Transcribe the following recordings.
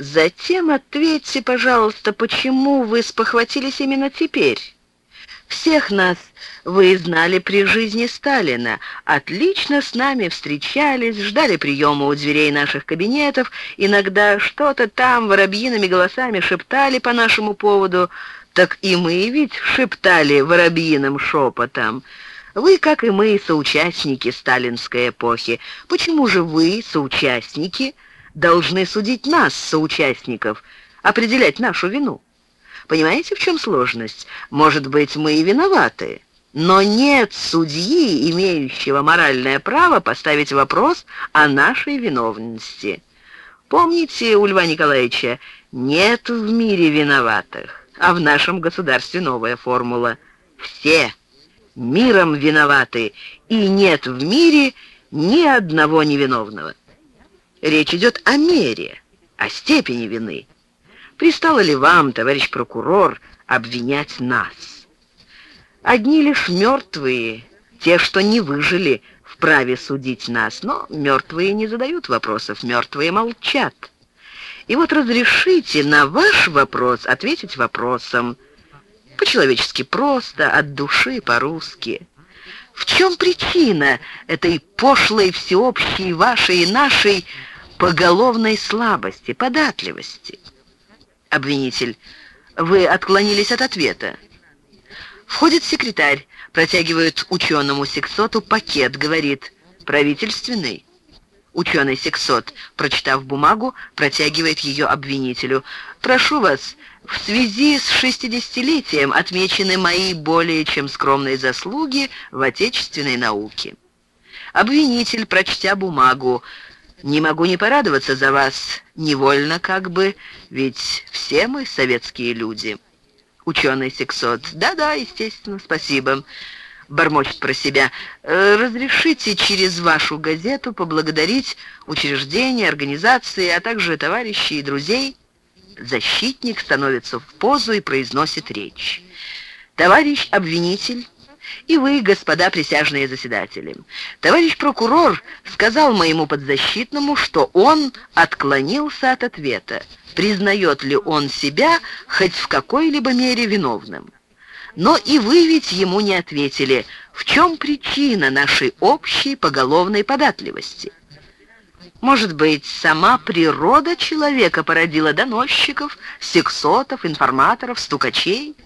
Затем ответьте, пожалуйста, почему вы спохватились именно теперь? Всех нас вы знали при жизни Сталина, отлично с нами встречались, ждали приема у дверей наших кабинетов, иногда что-то там воробьиными голосами шептали по нашему поводу, так и мы ведь шептали воробьиным шепотом. Вы, как и мы, соучастники сталинской эпохи. Почему же вы, соучастники, должны судить нас, соучастников, определять нашу вину? Понимаете, в чем сложность? Может быть, мы и виноваты, но нет судьи, имеющего моральное право поставить вопрос о нашей виновности. Помните у Льва Николаевича, нет в мире виноватых, а в нашем государстве новая формула. Все миром виноваты, и нет в мире ни одного невиновного. Речь идет о мере, о степени вины. Пристало ли вам, товарищ прокурор, обвинять нас? Одни лишь мертвые, те, что не выжили, вправе судить нас, но мертвые не задают вопросов, мертвые молчат. И вот разрешите на ваш вопрос ответить вопросом – по-человечески просто, от души, по-русски. В чем причина этой пошлой, всеобщей, вашей и нашей поголовной слабости, податливости? Обвинитель, вы отклонились от ответа. Входит секретарь, протягивает ученому сексоту пакет, говорит «правительственный». Ученый сексот, прочитав бумагу, протягивает ее обвинителю. «Прошу вас, в связи с шестидесятилетием отмечены мои более чем скромные заслуги в отечественной науке. Обвинитель, прочтя бумагу, «Не могу не порадоваться за вас, невольно как бы, ведь все мы советские люди». Ученый Сексот, «Да-да, естественно, спасибо» бормочет про себя. «Э, «Разрешите через вашу газету поблагодарить учреждения, организации, а также товарищей и друзей, защитник становится в позу и произносит речь. «Товарищ обвинитель, и вы, господа присяжные заседатели, товарищ прокурор сказал моему подзащитному, что он отклонился от ответа, признает ли он себя хоть в какой-либо мере виновным. Но и вы ведь ему не ответили, в чем причина нашей общей поголовной податливости. Может быть, сама природа человека породила доносчиков, сексотов, информаторов, стукачей?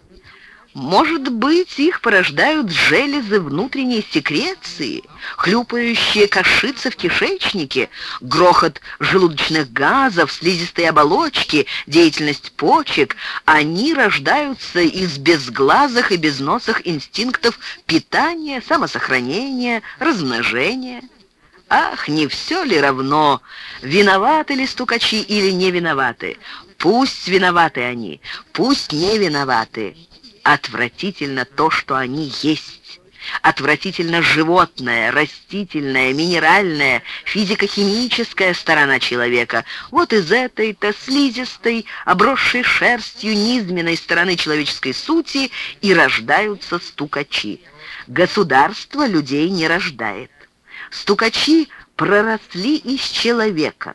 Может быть, их порождают железы внутренней секреции, хлюпающие кашицы в кишечнике, грохот желудочных газов, слизистой оболочки, деятельность почек. Они рождаются из безглазых и безносых инстинктов питания, самосохранения, размножения. Ах, не все ли равно, виноваты ли стукачи или не виноваты? Пусть виноваты они, пусть не виноваты. Отвратительно то, что они есть. Отвратительно животная, растительная, минеральная, физико-химическая сторона человека. Вот из этой-то слизистой, обросшей шерстью низменной стороны человеческой сути и рождаются стукачи. Государство людей не рождает. Стукачи проросли из человека.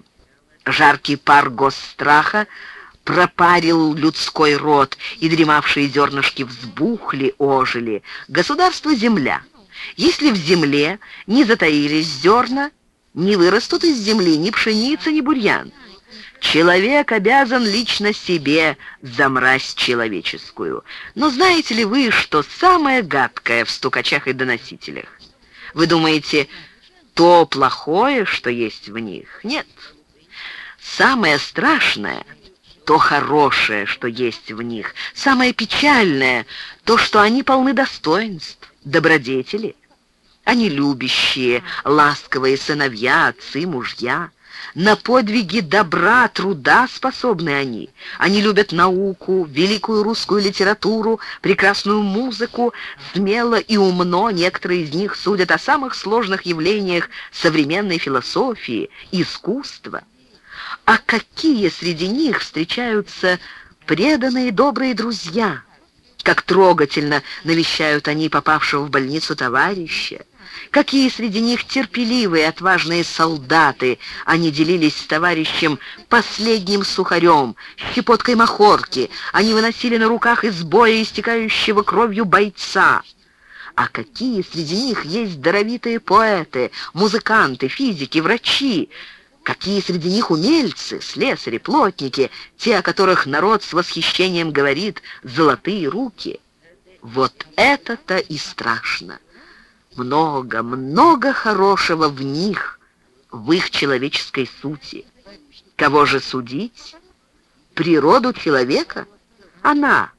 Жаркий пар госстраха пропарил людской род, и дремавшие зернышки взбухли, ожили. Государство — земля. Если в земле не затаились зерна, не вырастут из земли ни пшеница, ни бурьян. Человек обязан лично себе за мразь человеческую. Но знаете ли вы, что самое гадкое в стукачах и доносителях? Вы думаете, то плохое, что есть в них. Нет. Самое страшное — то хорошее, что есть в них. Самое печальное — то, что они полны достоинств, добродетели. Они любящие, ласковые сыновья, отцы, мужья. На подвиги добра, труда способны они. Они любят науку, великую русскую литературу, прекрасную музыку. Смело и умно некоторые из них судят о самых сложных явлениях современной философии, искусства. А какие среди них встречаются преданные добрые друзья, как трогательно навещают они попавшего в больницу товарища, Какие среди них терпеливые, отважные солдаты. Они делились с товарищем последним сухарем, щепоткой махорки. Они выносили на руках из боя истекающего кровью бойца. А какие среди них есть даровитые поэты, музыканты, физики, врачи, Какие среди них умельцы, слесари, плотники, те, о которых народ с восхищением говорит «золотые руки». Вот это-то и страшно. Много, много хорошего в них, в их человеческой сути. Кого же судить? Природу человека? Она,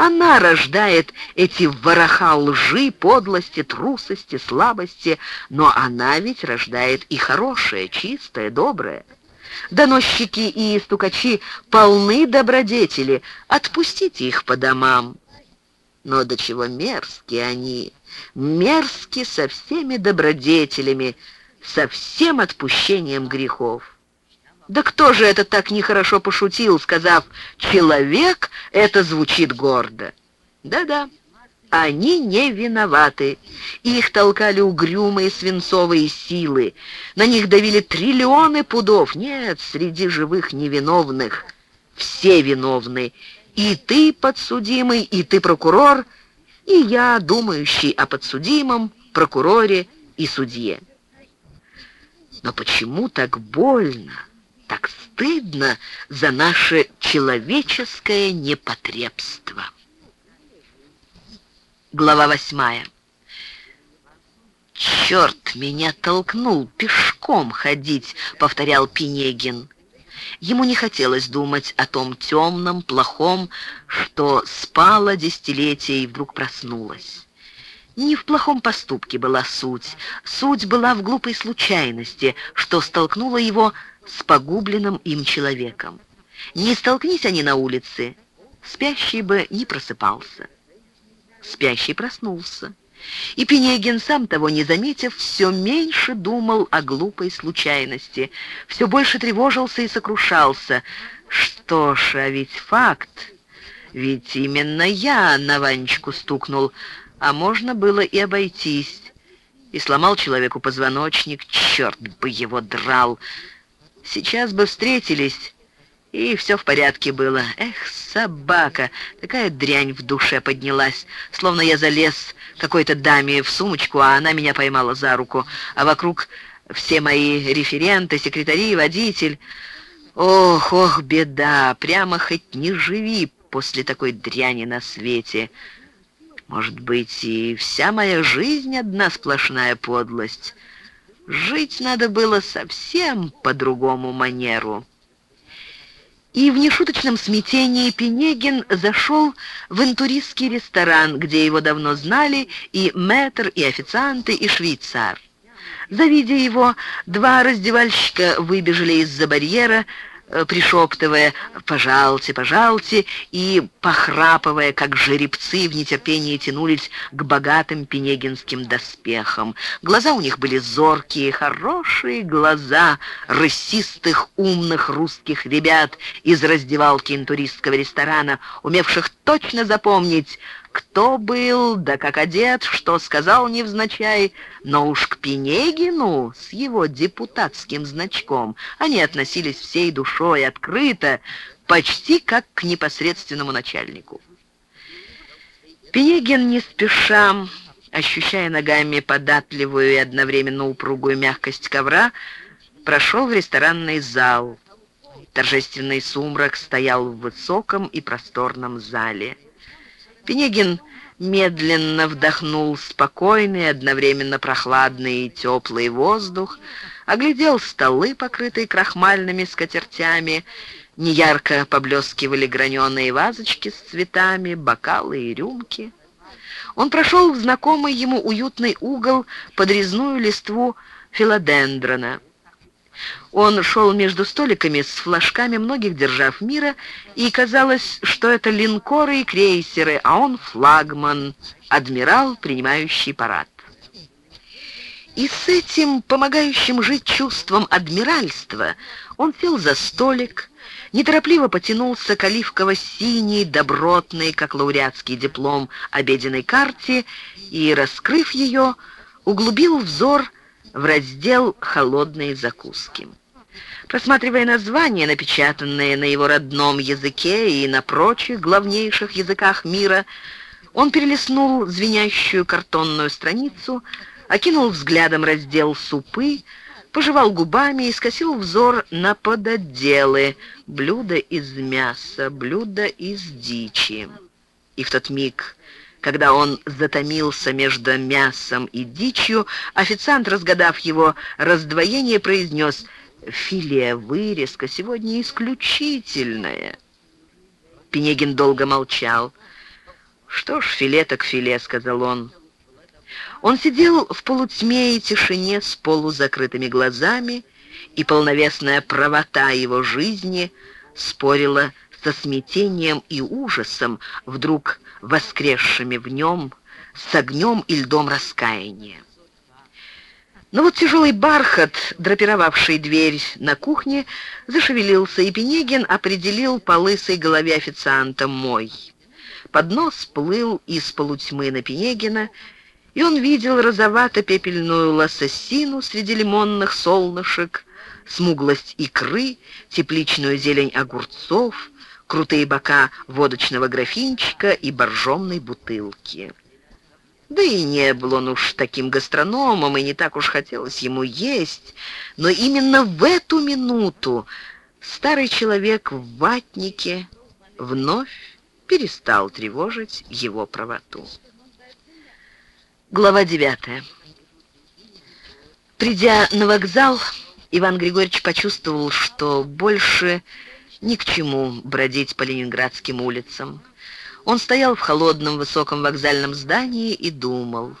она рождает эти вороха лжи, подлости, трусости, слабости, но она ведь рождает и хорошее, чистое, доброе. Доносчики и стукачи полны добродетели, отпустите их по домам. Но до чего мерзкие они, мерзки со всеми добродетелями, со всем отпущением грехов. Да кто же это так нехорошо пошутил, сказав «человек» — это звучит гордо? Да-да, они не виноваты. Их толкали угрюмые свинцовые силы. На них давили триллионы пудов. Нет, среди живых невиновных. Все виновны. И ты, подсудимый, и ты, прокурор, и я, думающий о подсудимом, прокуроре и судье. Но почему так больно? Так стыдно за наше человеческое непотребство. Глава восьмая. «Черт меня толкнул пешком ходить», — повторял Пинегин. Ему не хотелось думать о том темном, плохом, что спало десятилетия и вдруг проснулось. Не в плохом поступке была суть. Суть была в глупой случайности, что столкнуло его с погубленным им человеком. Не столкнись они на улице, спящий бы не просыпался. Спящий проснулся. И Пенегин, сам того не заметив, все меньше думал о глупой случайности, все больше тревожился и сокрушался. Что ж, а ведь факт, ведь именно я на Ванечку стукнул, а можно было и обойтись. И сломал человеку позвоночник, черт бы его драл. Сейчас бы встретились, и все в порядке было. Эх, собака, такая дрянь в душе поднялась, словно я залез какой-то даме в сумочку, а она меня поймала за руку, а вокруг все мои референты, секретари, водитель. Ох, ох, беда, прямо хоть не живи после такой дряни на свете. Может быть, и вся моя жизнь одна сплошная подлость. Жить надо было совсем по другому манеру. И в нешуточном смятении Пенегин зашел в интуристский ресторан, где его давно знали и мэтр, и официанты, и швейцар. Завидя его, два раздевальщика выбежали из-за барьера, пришептывая «пожалуйте, пожалуйте» и, похрапывая, как жеребцы, в нетерпении тянулись к богатым пенегинским доспехам. Глаза у них были зоркие, хорошие глаза рысистых, умных русских ребят из раздевалки интуристского ресторана, умевших точно запомнить, кто был, да как одет, что сказал невзначай, но уж к Пенегину с его депутатским значком они относились всей душой открыто, почти как к непосредственному начальнику. Пенегин не спеша, ощущая ногами податливую и одновременно упругую мягкость ковра, прошел в ресторанный зал. Торжественный сумрак стоял в высоком и просторном зале. Пенегин медленно вдохнул спокойный, одновременно прохладный и теплый воздух, оглядел столы, покрытые крахмальными скатертями, неярко поблескивали граненые вазочки с цветами, бокалы и рюмки. Он прошел в знакомый ему уютный угол под резную листву филодендрона. Он шел между столиками с флажками многих держав мира, и казалось, что это линкоры и крейсеры, а он флагман, адмирал, принимающий парад. И с этим помогающим жить чувством адмиральства он сел за столик, неторопливо потянулся к оливково-синей, добротной, как лауреатский диплом, обеденной карте и, раскрыв ее, углубил взор в раздел «Холодные закуски». Просматривая названия, напечатанные на его родном языке и на прочих главнейших языках мира, он перелистнул звенящую картонную страницу, окинул взглядом раздел «Супы», пожевал губами и скосил взор на подотделы блюда из мяса, блюда из дичи. И в тот миг, когда он затомился между мясом и дичью, официант, разгадав его раздвоение, произнес «Филе вырезка сегодня исключительная». Пенегин долго молчал. «Что ж, филе так филе», — сказал он. Он сидел в полутьме и тишине с полузакрытыми глазами, и полновесная правота его жизни спорила со смятением и ужасом, вдруг воскресшими в нем, с огнем и льдом раскаяния. Но вот тяжелый бархат, драпировавший дверь на кухне, зашевелился, и Пенегин определил по лысой голове официанта «мой». Поднос плыл из полутьмы на Пенегина, и он видел розовато-пепельную лососину среди лимонных солнышек, смуглость икры, тепличную зелень огурцов, крутые бока водочного графинчика и боржомной бутылки. Да и не был он уж таким гастрономом, и не так уж хотелось ему есть, но именно в эту минуту старый человек в ватнике вновь перестал тревожить его правоту. Глава 9. Придя на вокзал, Иван Григорьевич почувствовал, что больше ни к чему бродить по ленинградским улицам. Он стоял в холодном высоком вокзальном здании и думал.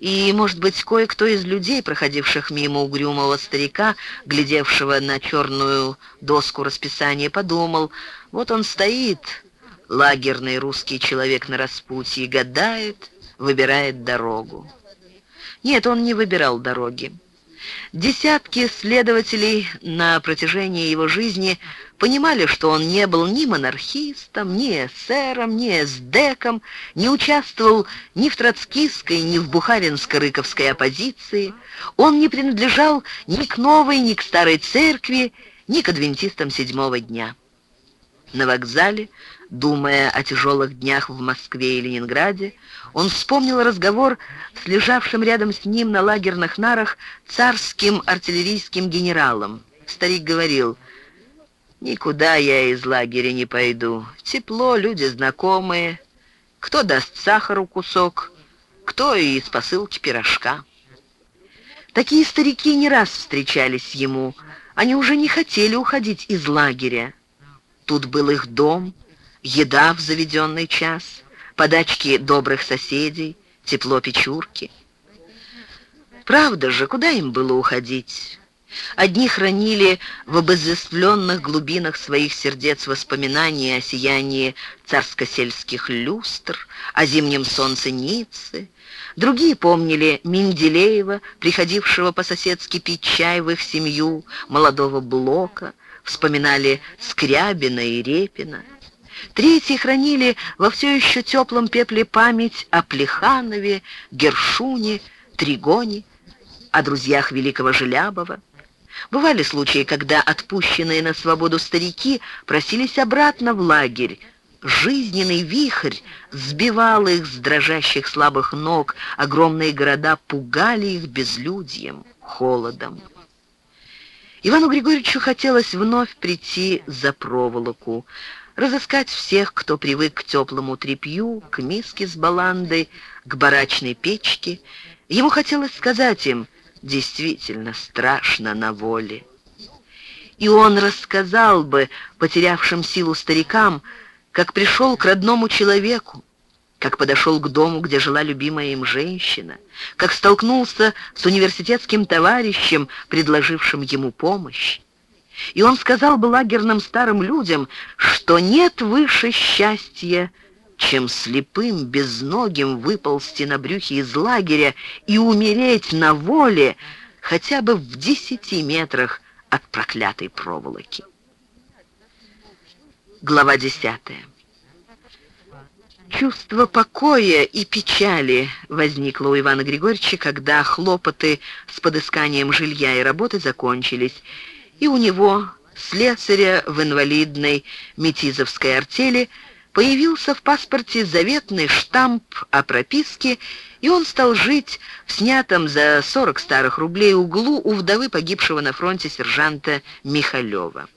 И, может быть, кое-кто из людей, проходивших мимо угрюмого старика, глядевшего на черную доску расписания, подумал, вот он стоит, лагерный русский человек на распутье, гадает, выбирает дорогу. Нет, он не выбирал дороги. Десятки следователей на протяжении его жизни понимали, что он не был ни монархистом, ни эсером, ни эсдеком, не участвовал ни в троцкистской, ни в бухаринско-рыковской оппозиции. Он не принадлежал ни к новой, ни к старой церкви, ни к адвентистам седьмого дня. На вокзале, думая о тяжелых днях в Москве и Ленинграде, он вспомнил разговор с лежавшим рядом с ним на лагерных нарах царским артиллерийским генералом. Старик говорил, «Никуда я из лагеря не пойду. Тепло, люди знакомые. Кто даст сахару кусок, кто и из посылки пирожка». Такие старики не раз встречались ему. Они уже не хотели уходить из лагеря. Тут был их дом, еда в заведенный час подачки добрых соседей, тепло печурки. Правда же, куда им было уходить? Одни хранили в обозветвленных глубинах своих сердец воспоминания о сиянии царско-сельских люстр, о зимнем солнце Ниццы. Другие помнили Менделеева, приходившего по-соседски пить чай в их семью, молодого Блока, вспоминали Скрябина и Репина. Третьи хранили во все еще теплом пепле память о Плеханове, Гершуне, Тригоне, о друзьях великого Желябова. Бывали случаи, когда отпущенные на свободу старики просились обратно в лагерь. Жизненный вихрь сбивал их с дрожащих слабых ног, огромные города пугали их безлюдьем, холодом. Ивану Григорьевичу хотелось вновь прийти за проволоку, разыскать всех, кто привык к теплому тряпью, к миске с баландой, к барачной печке. Ему хотелось сказать им, действительно страшно на воле. И он рассказал бы потерявшим силу старикам, как пришел к родному человеку, как подошел к дому, где жила любимая им женщина, как столкнулся с университетским товарищем, предложившим ему помощь. И он сказал бы лагерным старым людям, что нет выше счастья, чем слепым, безногим выползти на брюхе из лагеря и умереть на воле хотя бы в десяти метрах от проклятой проволоки. Глава десятая. Чувство покоя и печали возникло у Ивана Григорьевича, когда хлопоты с подысканием жилья и работы закончились, и у него, слесаря в инвалидной метизовской артели, появился в паспорте заветный штамп о прописке, и он стал жить в снятом за 40 старых рублей углу у вдовы погибшего на фронте сержанта Михалева.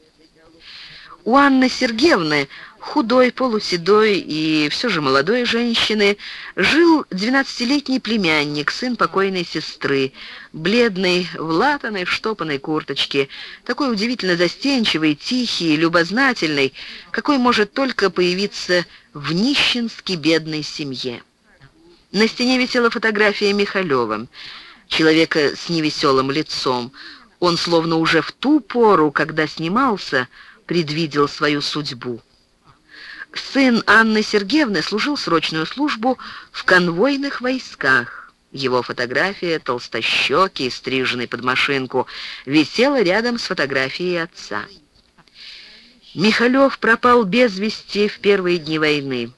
У Анны Сергеевны худой, полуседой и все же молодой женщины, жил двенадцатилетний племянник, сын покойной сестры, бледный, в латаной, штопанной курточке, такой удивительно застенчивый, тихий, любознательный, какой может только появиться в нищенски бедной семье. На стене висела фотография Михалева, человека с невеселым лицом. Он словно уже в ту пору, когда снимался, предвидел свою судьбу. Сын Анны Сергеевны служил срочную службу в конвойных войсках. Его фотография, толстощекий, стриженный под машинку, висела рядом с фотографией отца. Михалев пропал без вести в первые дни войны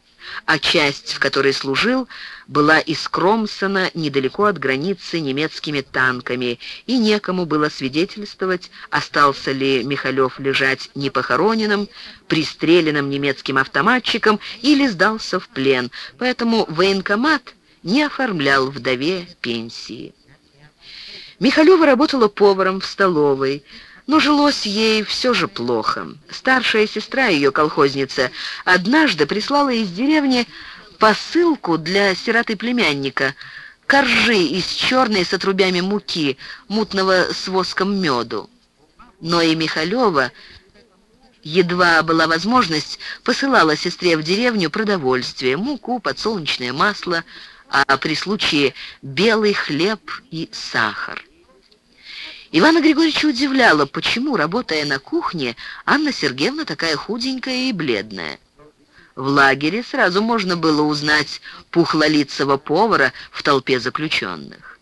а часть, в которой служил, была искромсана недалеко от границы немецкими танками, и некому было свидетельствовать, остался ли Михалев лежать непохороненным, пристреленным немецким автоматчиком или сдался в плен, поэтому военкомат не оформлял вдове пенсии. Михалева работала поваром в столовой, но жилось ей все же плохо. Старшая сестра ее, колхозница, однажды прислала из деревни посылку для сироты племянника, коржи из черной с отрубями муки, мутного с воском меду. Но и Михалева, едва была возможность, посылала сестре в деревню продовольствие, муку, подсолнечное масло, а при случае белый хлеб и сахар. Ивана Григорьевича удивляло, почему, работая на кухне, Анна Сергеевна такая худенькая и бледная. В лагере сразу можно было узнать пухлолицего повара в толпе заключенных.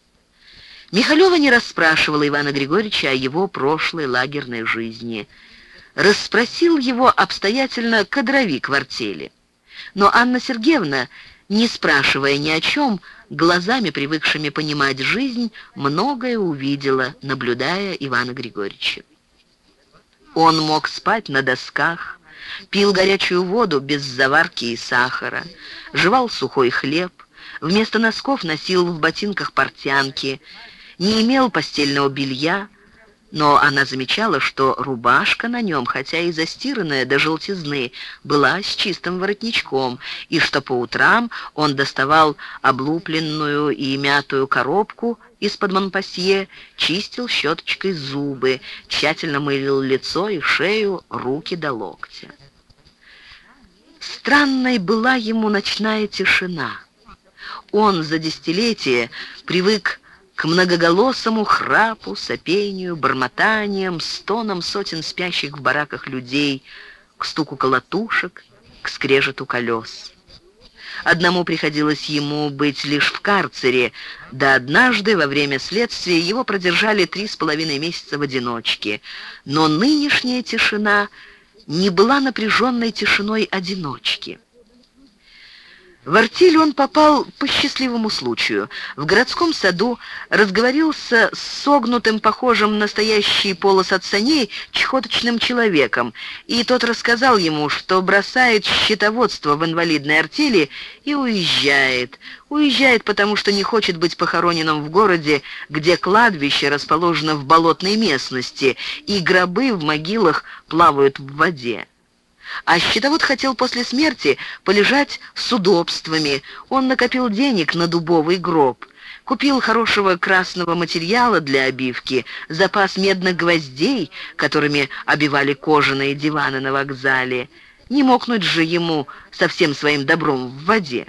Михалева не расспрашивала Ивана Григорьевича о его прошлой лагерной жизни. Расспросил его обстоятельно кадровик в артели. Но Анна Сергеевна, не спрашивая ни о чем, глазами, привыкшими понимать жизнь, многое увидела, наблюдая Ивана Григорьевича. Он мог спать на досках, пил горячую воду без заварки и сахара, жевал сухой хлеб, вместо носков носил в ботинках портянки, не имел постельного белья, но она замечала, что рубашка на нем, хотя и застиранная до желтизны, была с чистым воротничком, и что по утрам он доставал облупленную и мятую коробку из-под Монпасье, чистил щеточкой зубы, тщательно мылил лицо и шею, руки до локтя. Странной была ему ночная тишина. Он за десятилетия привык к многоголосому храпу, сопению, бормотаниям, стонам сотен спящих в бараках людей, к стуку колотушек, к скрежету колес. Одному приходилось ему быть лишь в карцере, да однажды во время следствия его продержали три с половиной месяца в одиночке. Но нынешняя тишина не была напряженной тишиной одиночки. В артель он попал по счастливому случаю. В городском саду разговорился с согнутым, похожим на настоящий полос от саней, чехоточным человеком, и тот рассказал ему, что бросает счетоводство в инвалидной артели и уезжает. Уезжает, потому что не хочет быть похороненным в городе, где кладбище расположено в болотной местности, и гробы в могилах плавают в воде. А счетовод хотел после смерти полежать с удобствами. Он накопил денег на дубовый гроб. Купил хорошего красного материала для обивки, запас медных гвоздей, которыми обивали кожаные диваны на вокзале. Не мокнуть же ему со всем своим добром в воде.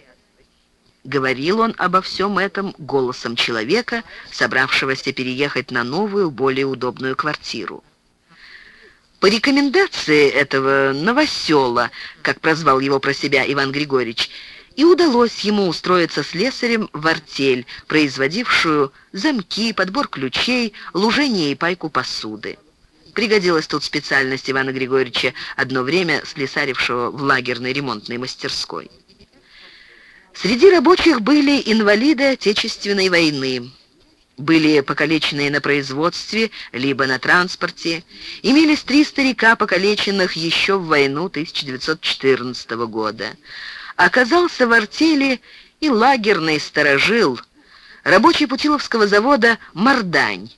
Говорил он обо всем этом голосом человека, собравшегося переехать на новую, более удобную квартиру. По рекомендации этого новосела, как прозвал его про себя Иван Григорьевич, и удалось ему устроиться слесарем в артель, производившую замки, подбор ключей, лужение и пайку посуды. Пригодилась тут специальность Ивана Григорьевича, одно время слесарившего в лагерной ремонтной мастерской. Среди рабочих были инвалиды Отечественной войны, были покалеченные на производстве, либо на транспорте. Имелись три старика, покалеченных еще в войну 1914 года. Оказался в артели и лагерный сторожил, рабочий Путиловского завода «Мордань».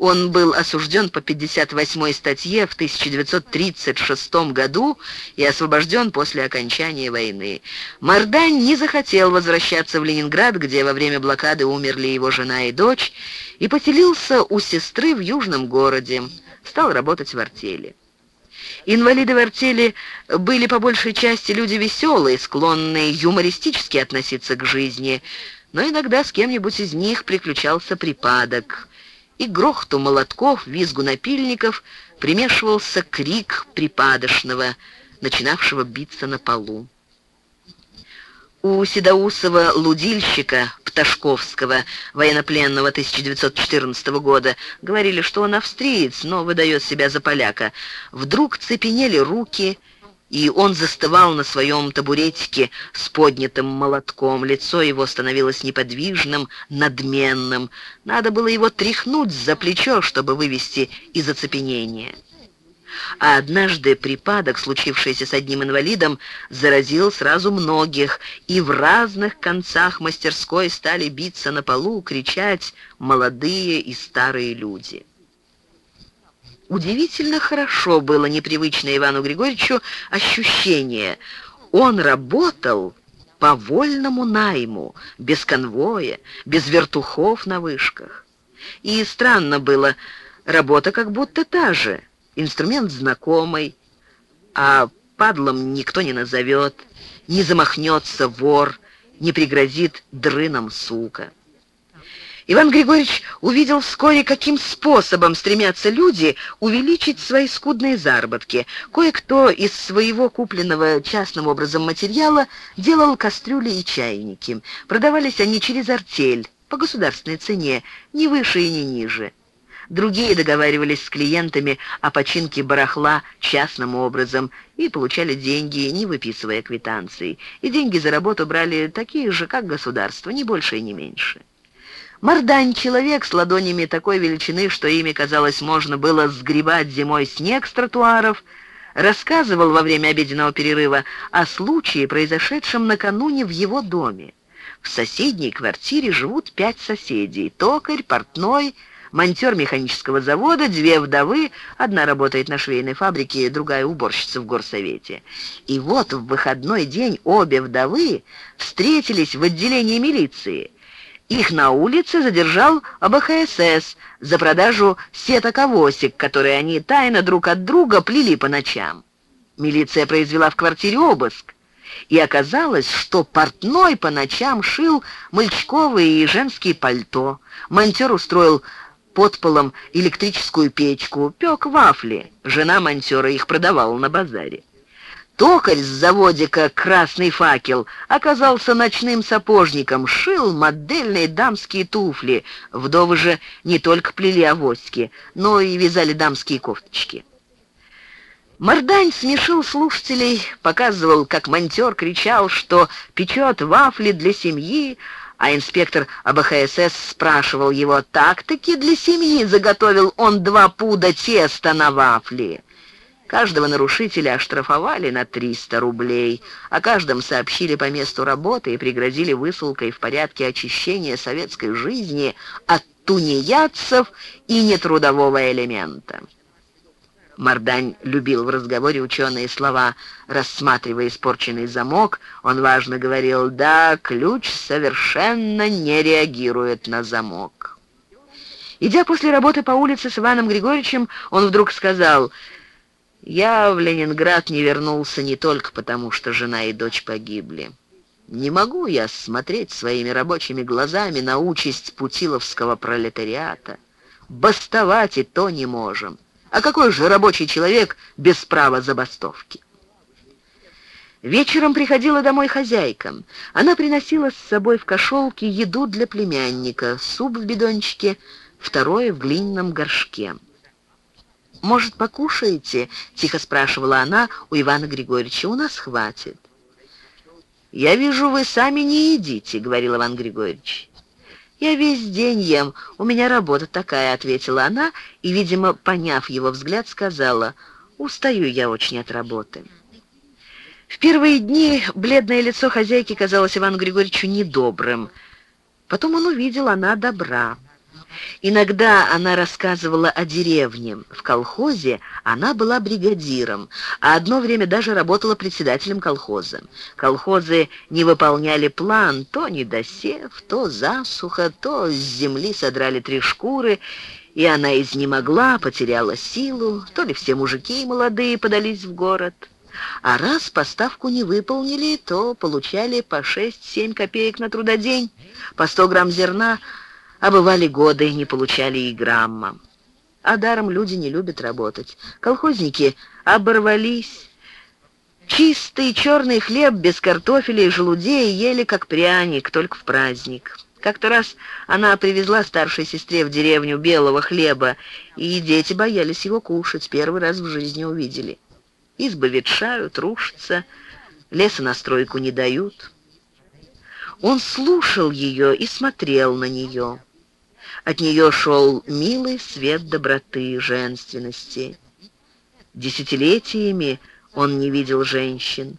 Он был осужден по 58-й статье в 1936 году и освобожден после окончания войны. Мордань не захотел возвращаться в Ленинград, где во время блокады умерли его жена и дочь, и поселился у сестры в южном городе. Стал работать в артели. Инвалиды в артели были по большей части люди веселые, склонные юмористически относиться к жизни, но иногда с кем-нибудь из них приключался припадок и грохту молотков, визгу напильников примешивался крик припадочного, начинавшего биться на полу. У седоусого лудильщика Пташковского, военнопленного 1914 года, говорили, что он австриец, но выдает себя за поляка. Вдруг цепенели руки, и он застывал на своем табуретике с поднятым молотком. Лицо его становилось неподвижным, надменным. Надо было его тряхнуть за плечо, чтобы вывести из оцепенения. А однажды припадок, случившийся с одним инвалидом, заразил сразу многих, и в разных концах мастерской стали биться на полу, кричать молодые и старые люди. Удивительно хорошо было непривычно Ивану Григорьевичу ощущение. Он работал по вольному найму, без конвоя, без вертухов на вышках. И странно было, работа как будто та же, инструмент знакомый, а падлом никто не назовет, не замахнется вор, не пригрозит дрыном сука. Иван Григорьевич увидел вскоре, каким способом стремятся люди увеличить свои скудные заработки. Кое-кто из своего купленного частным образом материала делал кастрюли и чайники. Продавались они через артель, по государственной цене, ни выше и ни ниже. Другие договаривались с клиентами о починке барахла частным образом и получали деньги, не выписывая квитанции. И деньги за работу брали такие же, как государство, ни больше и не меньше. Мордань — человек с ладонями такой величины, что ими, казалось, можно было сгребать зимой снег с тротуаров, рассказывал во время обеденного перерыва о случае, произошедшем накануне в его доме. В соседней квартире живут пять соседей — токарь, портной, монтер механического завода, две вдовы, одна работает на швейной фабрике, другая уборщица в горсовете. И вот в выходной день обе вдовы встретились в отделении милиции — их на улице задержал АБХСС за продажу сеток-авосик, которые они тайно друг от друга плели по ночам. Милиция произвела в квартире обыск, и оказалось, что портной по ночам шил мальчковые и женские пальто, монтер устроил под полом электрическую печку, пек вафли, жена монтера их продавала на базаре. Токарь с заводика «Красный факел» оказался ночным сапожником, шил модельные дамские туфли. Вдовы же не только плели авоськи, но и вязали дамские кофточки. Мордань смешил слушателей, показывал, как монтер кричал, что печет вафли для семьи, а инспектор АБХСС спрашивал его, так-таки для семьи заготовил он два пуда теста на вафли. Каждого нарушителя оштрафовали на 300 рублей, о каждом сообщили по месту работы и пригрозили высылкой в порядке очищения советской жизни от тунеядцев и нетрудового элемента. Мордань любил в разговоре ученые слова. Рассматривая испорченный замок, он важно говорил «Да, ключ совершенно не реагирует на замок». Идя после работы по улице с Иваном Григорьевичем, он вдруг сказал я в Ленинград не вернулся не только потому, что жена и дочь погибли. Не могу я смотреть своими рабочими глазами на участь путиловского пролетариата. Бастовать и то не можем. А какой же рабочий человек без права забастовки? Вечером приходила домой хозяйка. Она приносила с собой в кошелке еду для племянника, суп в бидончике, второе в глиняном горшке. «Может, покушаете?» — тихо спрашивала она у Ивана Григорьевича. «У нас хватит». «Я вижу, вы сами не едите», — говорил Иван Григорьевич. «Я весь день ем, у меня работа такая», — ответила она, и, видимо, поняв его взгляд, сказала, «Устаю я очень от работы». В первые дни бледное лицо хозяйки казалось Ивану Григорьевичу недобрым. Потом он увидел, она добра. Иногда она рассказывала о деревне. В колхозе она была бригадиром, а одно время даже работала председателем колхоза. Колхозы не выполняли план, то недосев, то засуха, то с земли содрали три шкуры, и она изнемогла, потеряла силу, то ли все мужики молодые подались в город. А раз поставку не выполнили, то получали по 6-7 копеек на трудодень, по 100 грамм зерна – а бывали годы, и не получали и грамма. А даром люди не любят работать. Колхозники оборвались. Чистый черный хлеб без картофеля и желудей ели как пряник, только в праздник. Как-то раз она привезла старшей сестре в деревню белого хлеба, и дети боялись его кушать, первый раз в жизни увидели. Избы ветшают, рушатся, леса на стройку не дают. Он слушал ее и смотрел на нее. От нее шел милый свет доброты, женственности. Десятилетиями он не видел женщин,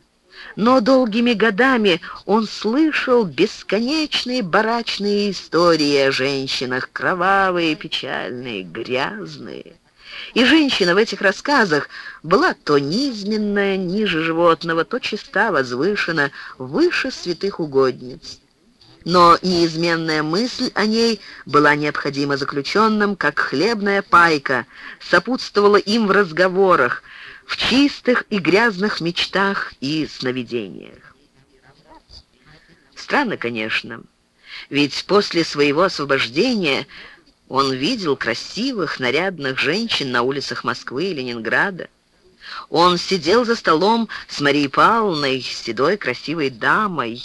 но долгими годами он слышал бесконечные барачные истории о женщинах, кровавые, печальные, грязные. И женщина в этих рассказах была то низменная, ниже животного, то чиста, возвышена, выше святых угодниц но неизменная мысль о ней была необходима заключенным, как хлебная пайка, сопутствовала им в разговорах, в чистых и грязных мечтах и сновидениях. Странно, конечно, ведь после своего освобождения он видел красивых, нарядных женщин на улицах Москвы и Ленинграда. Он сидел за столом с Марией Павловной, седой красивой дамой,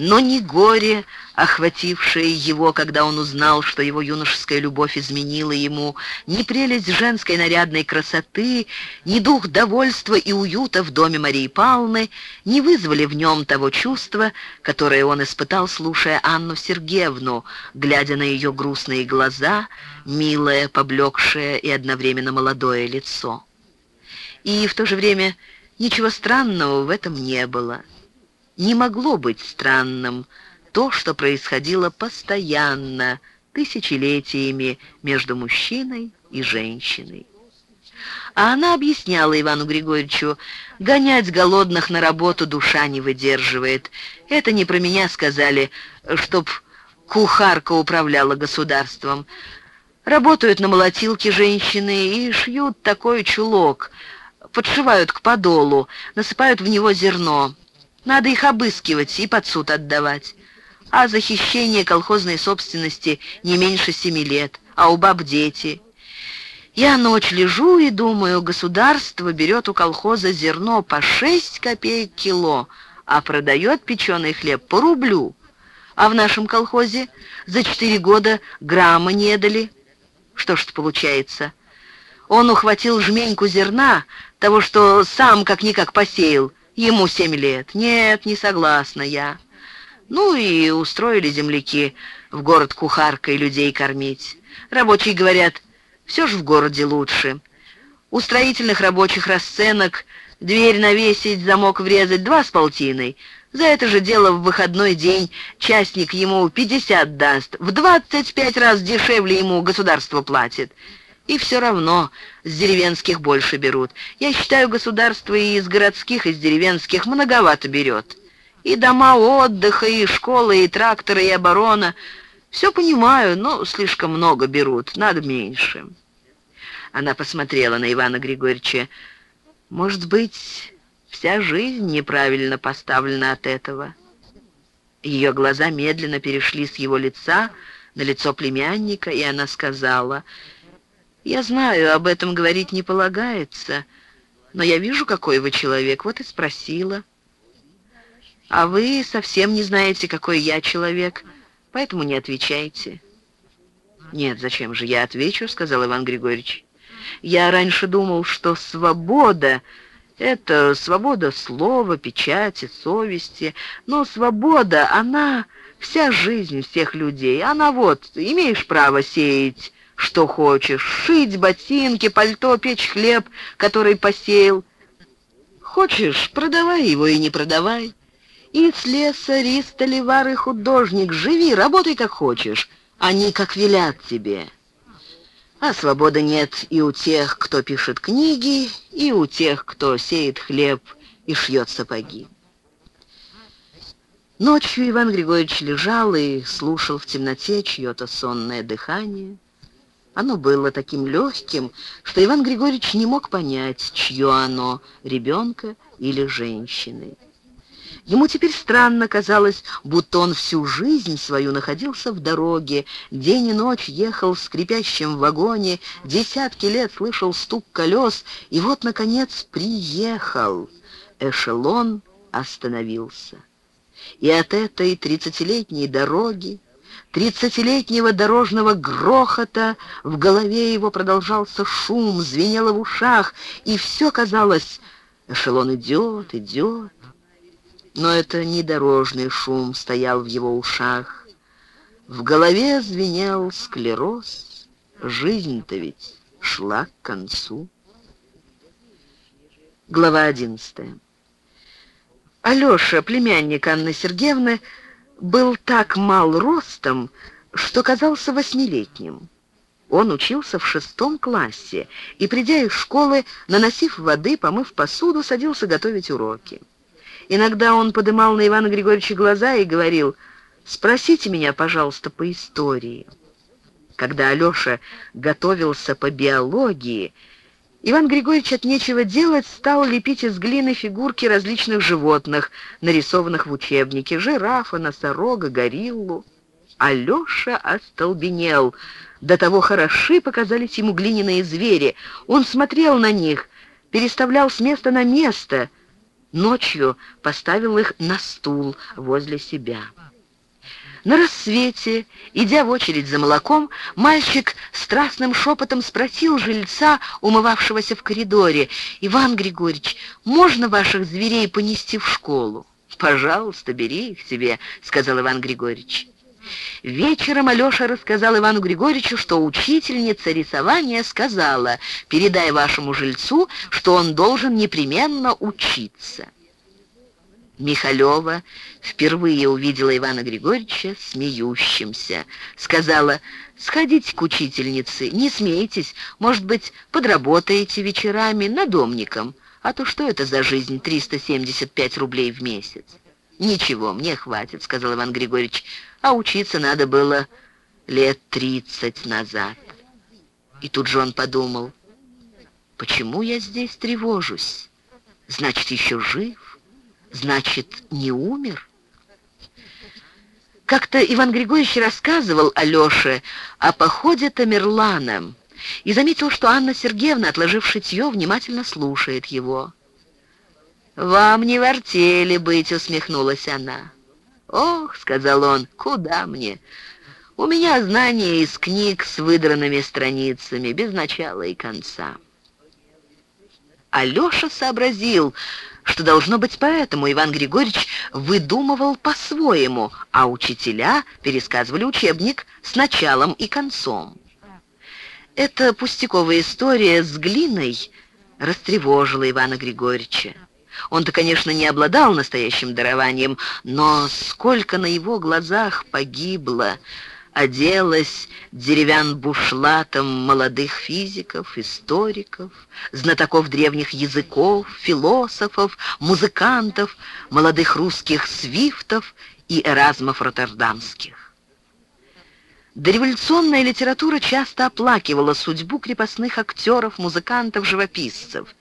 но ни горе, охватившее его, когда он узнал, что его юношеская любовь изменила ему, ни прелесть женской нарядной красоты, ни дух довольства и уюта в доме Марии Павловны не вызвали в нем того чувства, которое он испытал, слушая Анну Сергеевну, глядя на ее грустные глаза, милое, поблекшее и одновременно молодое лицо. И в то же время ничего странного в этом не было не могло быть странным то, что происходило постоянно, тысячелетиями между мужчиной и женщиной. А она объясняла Ивану Григорьевичу, гонять голодных на работу душа не выдерживает. Это не про меня сказали, чтоб кухарка управляла государством. Работают на молотилке женщины и шьют такой чулок, подшивают к подолу, насыпают в него зерно. Надо их обыскивать и под суд отдавать. А за хищение колхозной собственности не меньше семи лет, а у баб дети. Я ночь лежу и думаю, государство берет у колхоза зерно по шесть копеек кило, а продает печеный хлеб по рублю. А в нашем колхозе за четыре года грамма не дали. Что ж получается? Он ухватил жменьку зерна, того, что сам как-никак посеял, Ему семь лет. Нет, не согласна я. Ну и устроили земляки в город кухаркой людей кормить. Рабочие говорят, все же в городе лучше. У строительных рабочих расценок дверь навесить, замок врезать два с полтиной. За это же дело в выходной день частник ему 50 даст, в 25 раз дешевле ему государство платит. И все равно с деревенских больше берут. Я считаю, государство и из городских, и из деревенских многовато берет. И дома отдыха, и школы, и тракторы, и оборона. Все понимаю, но слишком много берут, надо меньше. Она посмотрела на Ивана Григорьевича. Может быть, вся жизнь неправильно поставлена от этого. Ее глаза медленно перешли с его лица на лицо племянника, и она сказала... Я знаю, об этом говорить не полагается, но я вижу, какой вы человек, вот и спросила. А вы совсем не знаете, какой я человек, поэтому не отвечайте. Нет, зачем же я отвечу, сказал Иван Григорьевич. Я раньше думал, что свобода Это свобода слова, печати, совести. Но свобода, она вся жизнь всех людей. Она вот, имеешь право сеять, что хочешь, шить ботинки, пальто, печь хлеб, который посеял. Хочешь, продавай его и не продавай. И слесарь, и столевар, художник, живи, работай как хочешь, они как велят тебе. А свободы нет и у тех, кто пишет книги, и у тех, кто сеет хлеб и шьет сапоги. Ночью Иван Григорьевич лежал и слушал в темноте чье-то сонное дыхание. Оно было таким легким, что Иван Григорьевич не мог понять, чье оно, ребенка или женщины. Ему теперь странно казалось, будто он всю жизнь свою находился в дороге, день и ночь ехал в скрипящем вагоне, десятки лет слышал стук колес, и вот, наконец, приехал. Эшелон остановился. И от этой тридцатилетней дороги, тридцатилетнего дорожного грохота в голове его продолжался шум, звенело в ушах, и все казалось, эшелон идет, идет, но это не дорожный шум стоял в его ушах. В голове звенел склероз, жизнь-то ведь шла к концу. Глава одиннадцатая. Алёша, племянник Анны Сергеевны, был так мал ростом, что казался восьмилетним. Он учился в шестом классе и, придя из школы, наносив воды, помыв посуду, садился готовить уроки. Иногда он подымал на Ивана Григорьевича глаза и говорил, «Спросите меня, пожалуйста, по истории». Когда Алёша готовился по биологии, Иван Григорьевич от нечего делать стал лепить из глины фигурки различных животных, нарисованных в учебнике, жирафа, носорога, гориллу. Алёша остолбенел. До того хороши показались ему глиняные звери. Он смотрел на них, переставлял с места на место — Ночью поставил их на стул возле себя. На рассвете, идя в очередь за молоком, мальчик страстным шепотом спросил жильца, умывавшегося в коридоре, «Иван Григорьевич, можно ваших зверей понести в школу?» «Пожалуйста, бери их себе», — сказал Иван Григорьевич. Вечером Алёша рассказал Ивану Григорьевичу, что учительница рисования сказала, передай вашему жильцу, что он должен непременно учиться. Михалева впервые увидела Ивана Григорьевича смеющимся. Сказала, сходите к учительнице, не смейтесь, может быть, подработаете вечерами надомником, а то что это за жизнь 375 рублей в месяц? «Ничего, мне хватит», — сказал Иван Григорьевич, «а учиться надо было лет тридцать назад». И тут же он подумал, «Почему я здесь тревожусь? Значит, еще жив? Значит, не умер?» Как-то Иван Григорьевич рассказывал Алёше о походе Тамерлана и заметил, что Анна Сергеевна, отложив шитье, внимательно слушает его. «Вам не в артели быть», — усмехнулась она. «Ох», — сказал он, — «куда мне? У меня знания из книг с выдранными страницами, без начала и конца». Алёша сообразил, что должно быть поэтому Иван Григорьевич выдумывал по-своему, а учителя пересказывали учебник с началом и концом. Эта пустяковая история с глиной растревожила Ивана Григорьевича. Он-то, конечно, не обладал настоящим дарованием, но сколько на его глазах погибло, оделась деревян бушлатом молодых физиков, историков, знатоков древних языков, философов, музыкантов, молодых русских свифтов и эразмов роттердамских. Дореволюционная литература часто оплакивала судьбу крепостных актеров, музыкантов, живописцев –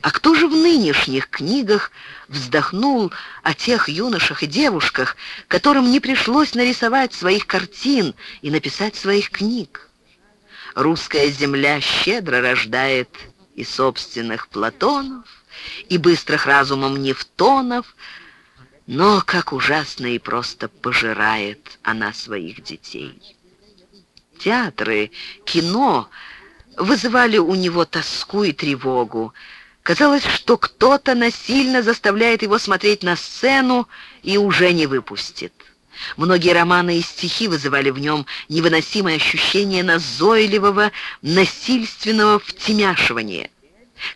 а кто же в нынешних книгах вздохнул о тех юношах и девушках, которым не пришлось нарисовать своих картин и написать своих книг? Русская земля щедро рождает и собственных Платонов, и быстрых разумом Нефтонов, но как ужасно и просто пожирает она своих детей. Театры, кино вызывали у него тоску и тревогу, Казалось, что кто-то насильно заставляет его смотреть на сцену и уже не выпустит. Многие романы и стихи вызывали в нем невыносимое ощущение назойливого, насильственного втемяшивания.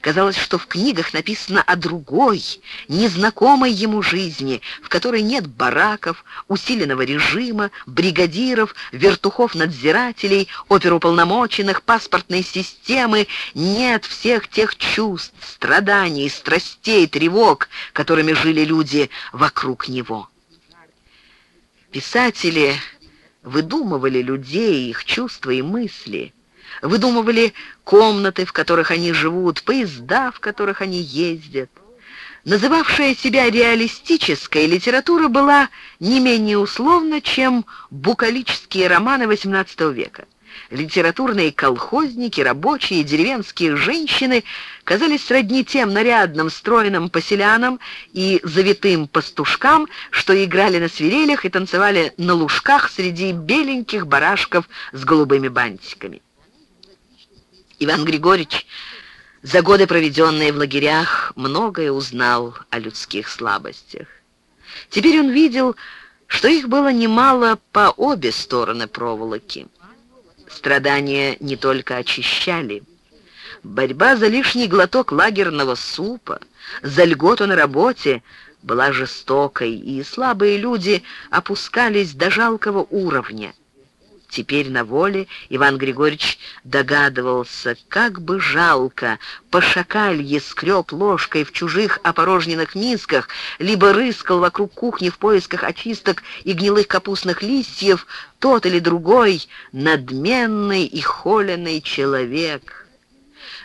Казалось, что в книгах написано о другой, незнакомой ему жизни, в которой нет бараков, усиленного режима, бригадиров, вертухов-надзирателей, оперуполномоченных, паспортной системы, нет всех тех чувств, страданий, страстей, тревог, которыми жили люди вокруг него. Писатели выдумывали людей, их чувства и мысли, выдумывали комнаты, в которых они живут, поезда, в которых они ездят. Называвшая себя реалистической, литература была не менее условна, чем букалические романы XVIII века. Литературные колхозники, рабочие, деревенские женщины казались сродни тем нарядным, стройным поселянам и завитым пастушкам, что играли на свирелях и танцевали на лужках среди беленьких барашков с голубыми бантиками. Иван Григорьевич, за годы, проведенные в лагерях, многое узнал о людских слабостях. Теперь он видел, что их было немало по обе стороны проволоки. Страдания не только очищали. Борьба за лишний глоток лагерного супа, за льготу на работе была жестокой, и слабые люди опускались до жалкого уровня. Теперь на воле Иван Григорьевич догадывался, как бы жалко по шакалье скреб ложкой в чужих опорожненных мисках, либо рыскал вокруг кухни в поисках очисток и гнилых капустных листьев тот или другой надменный и холеный человек.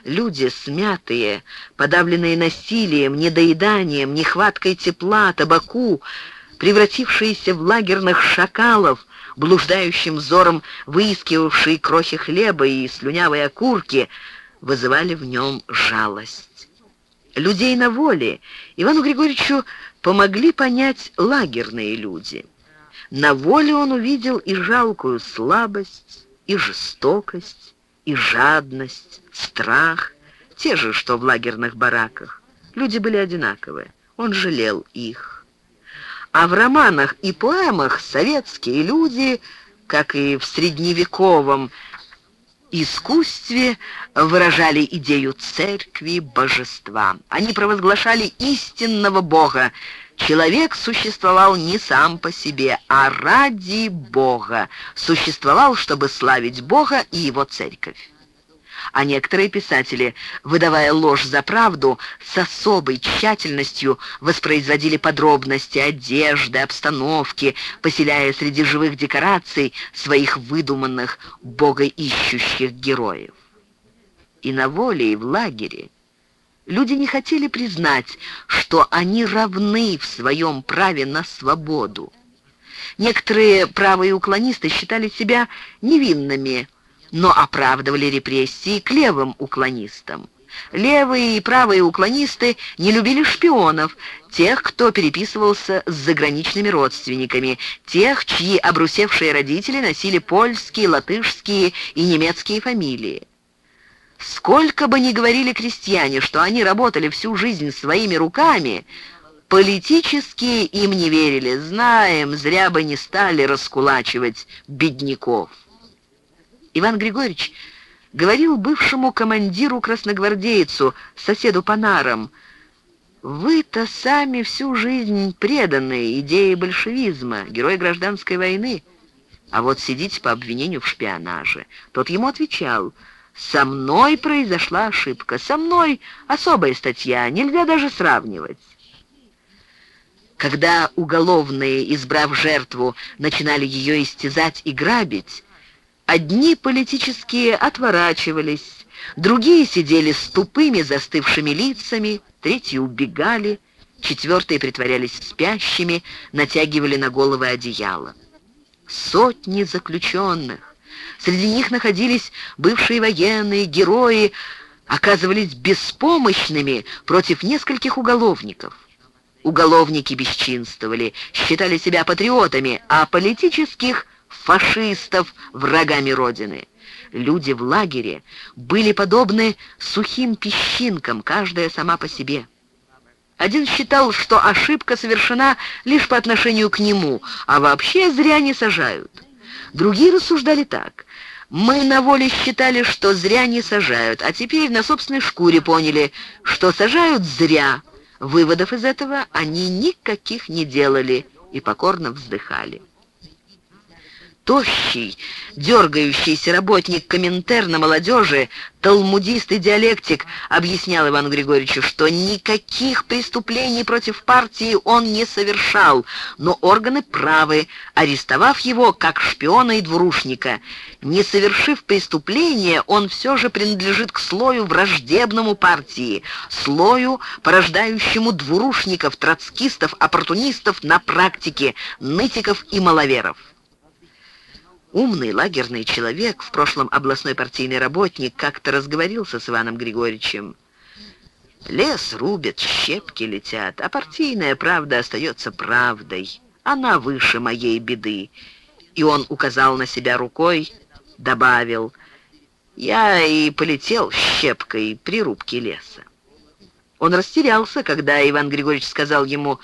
Люди смятые, подавленные насилием, недоеданием, нехваткой тепла, табаку, превратившиеся в лагерных шакалов, блуждающим взором выискивавшие крохи хлеба и слюнявые окурки, вызывали в нем жалость. Людей на воле Ивану Григорьевичу помогли понять лагерные люди. На воле он увидел и жалкую слабость, и жестокость, и жадность, страх, те же, что в лагерных бараках. Люди были одинаковые, он жалел их. А в романах и поэмах советские люди, как и в средневековом искусстве, выражали идею церкви божества. Они провозглашали истинного Бога. Человек существовал не сам по себе, а ради Бога. Существовал, чтобы славить Бога и его церковь а некоторые писатели, выдавая ложь за правду, с особой тщательностью воспроизводили подробности одежды, обстановки, поселяя среди живых декораций своих выдуманных богоищущих героев. И на воле, и в лагере люди не хотели признать, что они равны в своем праве на свободу. Некоторые правые уклонисты считали себя невинными, но оправдывали репрессии к левым уклонистам. Левые и правые уклонисты не любили шпионов, тех, кто переписывался с заграничными родственниками, тех, чьи обрусевшие родители носили польские, латышские и немецкие фамилии. Сколько бы ни говорили крестьяне, что они работали всю жизнь своими руками, политические им не верили. Знаем, зря бы не стали раскулачивать бедняков. Иван Григорьевич говорил бывшему командиру-красногвардейцу, соседу по нарам, «Вы-то сами всю жизнь преданные идее большевизма, герой гражданской войны, а вот сидите по обвинению в шпионаже». Тот ему отвечал, «Со мной произошла ошибка, со мной особая статья, нельзя даже сравнивать». Когда уголовные, избрав жертву, начинали ее истязать и грабить, Одни политические отворачивались, другие сидели с тупыми застывшими лицами, третьи убегали, четвертые притворялись спящими, натягивали на головы одеяло. Сотни заключенных. Среди них находились бывшие военные, герои, оказывались беспомощными против нескольких уголовников. Уголовники бесчинствовали, считали себя патриотами, а политических – фашистов врагами Родины. Люди в лагере были подобны сухим песчинкам, каждая сама по себе. Один считал, что ошибка совершена лишь по отношению к нему, а вообще зря не сажают. Другие рассуждали так. Мы на воле считали, что зря не сажают, а теперь на собственной шкуре поняли, что сажают зря. Выводов из этого они никаких не делали и покорно вздыхали тощий, дергающийся работник Коминтерна молодежи, талмудист и диалектик, объяснял Ивану Григорьевичу, что никаких преступлений против партии он не совершал, но органы правы, арестовав его как шпиона и двурушника. Не совершив преступления, он все же принадлежит к слою враждебному партии, слою, порождающему двурушников, троцкистов, оппортунистов на практике, нытиков и маловеров. Умный лагерный человек, в прошлом областной партийный работник, как-то разговорился с Иваном Григорьевичем. Лес рубят, щепки летят, а партийная правда остается правдой. Она выше моей беды. И он указал на себя рукой, добавил, «Я и полетел щепкой при рубке леса». Он растерялся, когда Иван Григорьевич сказал ему,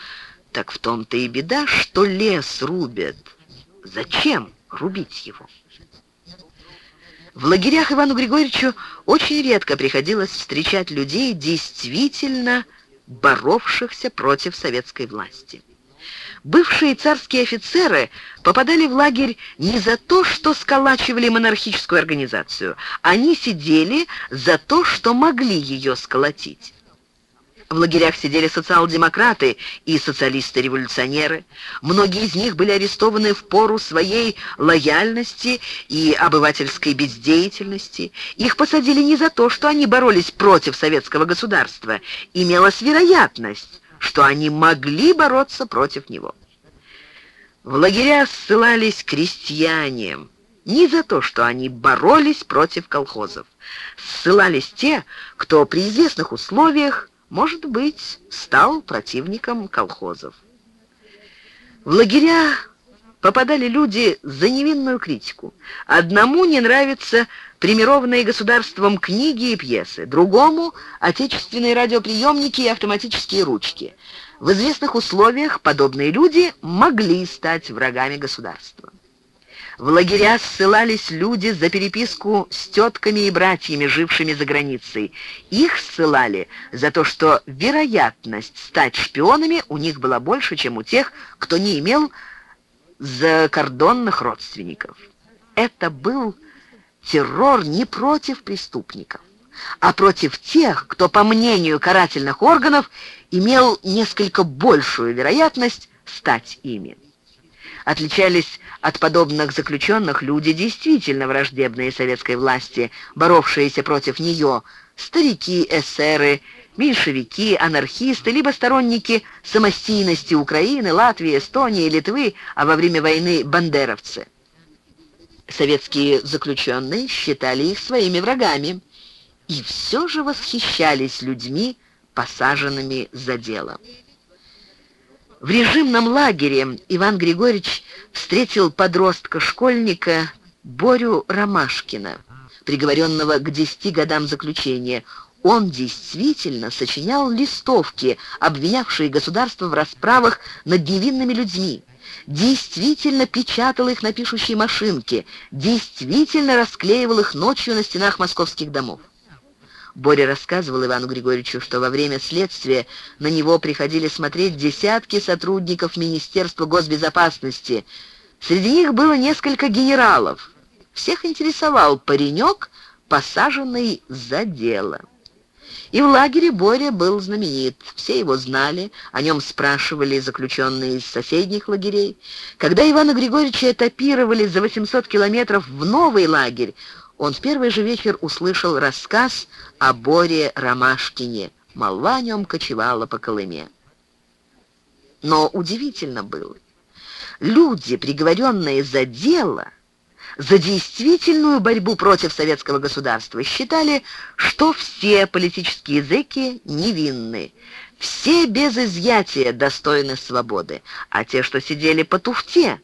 «Так в том-то и беда, что лес рубят. Зачем?» Рубить его. В лагерях Ивану Григорьевичу очень редко приходилось встречать людей, действительно боровшихся против советской власти. Бывшие царские офицеры попадали в лагерь не за то, что сколачивали монархическую организацию. Они сидели за то, что могли ее сколотить. В лагерях сидели социал-демократы и социалисты-революционеры. Многие из них были арестованы в пору своей лояльности и обывательской бездеятельности. Их посадили не за то, что они боролись против советского государства. Имелась вероятность, что они могли бороться против него. В лагеря ссылались крестьяне, не за то, что они боролись против колхозов. Ссылались те, кто при известных условиях может быть, стал противником колхозов. В лагеря попадали люди за невинную критику. Одному не нравятся премированные государством книги и пьесы, другому — отечественные радиоприемники и автоматические ручки. В известных условиях подобные люди могли стать врагами государства. В лагеря ссылались люди за переписку с тетками и братьями, жившими за границей. Их ссылали за то, что вероятность стать шпионами у них была больше, чем у тех, кто не имел закордонных родственников. Это был террор не против преступников, а против тех, кто, по мнению карательных органов, имел несколько большую вероятность стать ими отличались от подобных заключенных люди, действительно враждебные советской власти, боровшиеся против нее, старики, эсеры, меньшевики, анархисты, либо сторонники самостийности Украины, Латвии, Эстонии, Литвы, а во время войны бандеровцы. Советские заключенные считали их своими врагами и все же восхищались людьми, посаженными за дело. В режимном лагере Иван Григорьевич встретил подростка-школьника Борю Ромашкина, приговоренного к 10 годам заключения. Он действительно сочинял листовки, обвинявшие государство в расправах над невинными людьми, действительно печатал их на пишущей машинке, действительно расклеивал их ночью на стенах московских домов. Боря рассказывал Ивану Григорьевичу, что во время следствия на него приходили смотреть десятки сотрудников Министерства госбезопасности. Среди них было несколько генералов. Всех интересовал паренек, посаженный за дело. И в лагере Боря был знаменит. Все его знали, о нем спрашивали заключенные из соседних лагерей. Когда Ивана Григорьевича этапировали за 800 километров в новый лагерь, он в первый же вечер услышал рассказ о Боре Ромашкине. Молва о нем кочевала по Колыме. Но удивительно было. Люди, приговоренные за дело, за действительную борьбу против советского государства, считали, что все политические языки невинны, все без изъятия достойны свободы, а те, что сидели по туфте,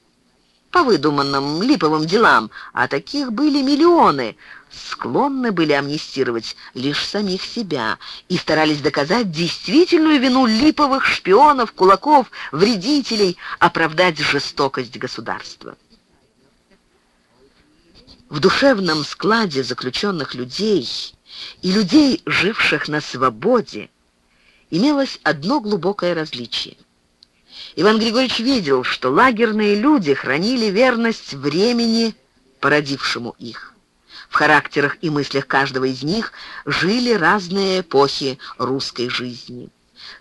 по выдуманным липовым делам, а таких были миллионы, склонны были амнистировать лишь самих себя и старались доказать действительную вину липовых шпионов, кулаков, вредителей, оправдать жестокость государства. В душевном складе заключенных людей и людей, живших на свободе, имелось одно глубокое различие. Иван Григорьевич видел, что лагерные люди хранили верность времени, породившему их. В характерах и мыслях каждого из них жили разные эпохи русской жизни.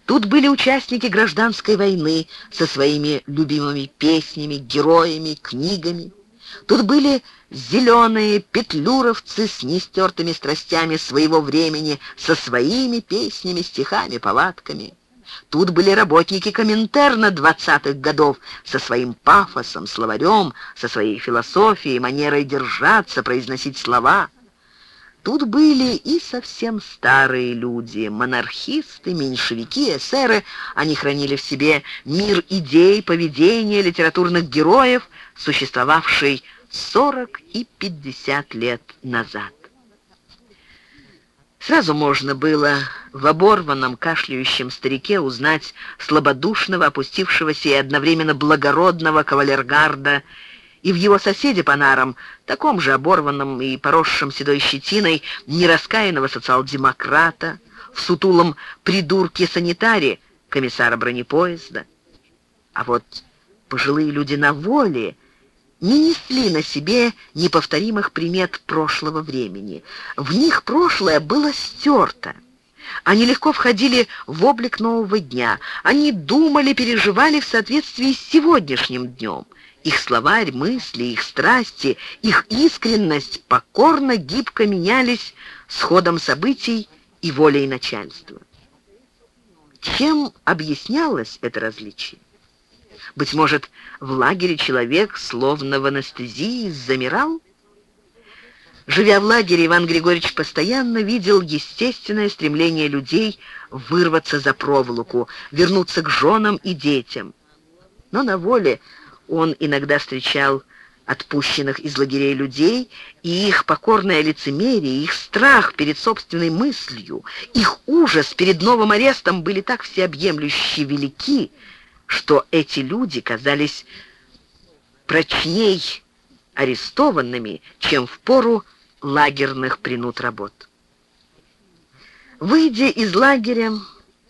Тут были участники гражданской войны со своими любимыми песнями, героями, книгами. Тут были зеленые петлюровцы с нестертыми страстями своего времени, со своими песнями, стихами, повадками. Тут были работники Коминтерна двадцатых годов со своим пафосом, словарем, со своей философией, манерой держаться, произносить слова. Тут были и совсем старые люди, монархисты, меньшевики, эсеры. Они хранили в себе мир идей, поведения, литературных героев, существовавший 40 и 50 лет назад. Сразу можно было в оборванном кашляющем старике узнать слабодушного, опустившегося и одновременно благородного кавалергарда, и в его соседе по нарам, таком же оборванном и поросшем седой щетиной, нераскаянного социал-демократа, в сутулом придурке-санитаре, комиссара бронепоезда. А вот пожилые люди на воле — не несли на себе неповторимых примет прошлого времени. В них прошлое было стерто. Они легко входили в облик нового дня. Они думали, переживали в соответствии с сегодняшним днем. Их словарь, мысли, их страсти, их искренность покорно, гибко менялись с ходом событий и волей начальства. Чем объяснялось это различие? Быть может, в лагере человек, словно в анестезии, замирал? Живя в лагере, Иван Григорьевич постоянно видел естественное стремление людей вырваться за проволоку, вернуться к женам и детям. Но на воле он иногда встречал отпущенных из лагерей людей, и их покорное лицемерие, их страх перед собственной мыслью, их ужас перед новым арестом были так всеобъемлюще велики, что эти люди казались прочней арестованными, чем в пору лагерных принуд работ. Выйдя из лагеря,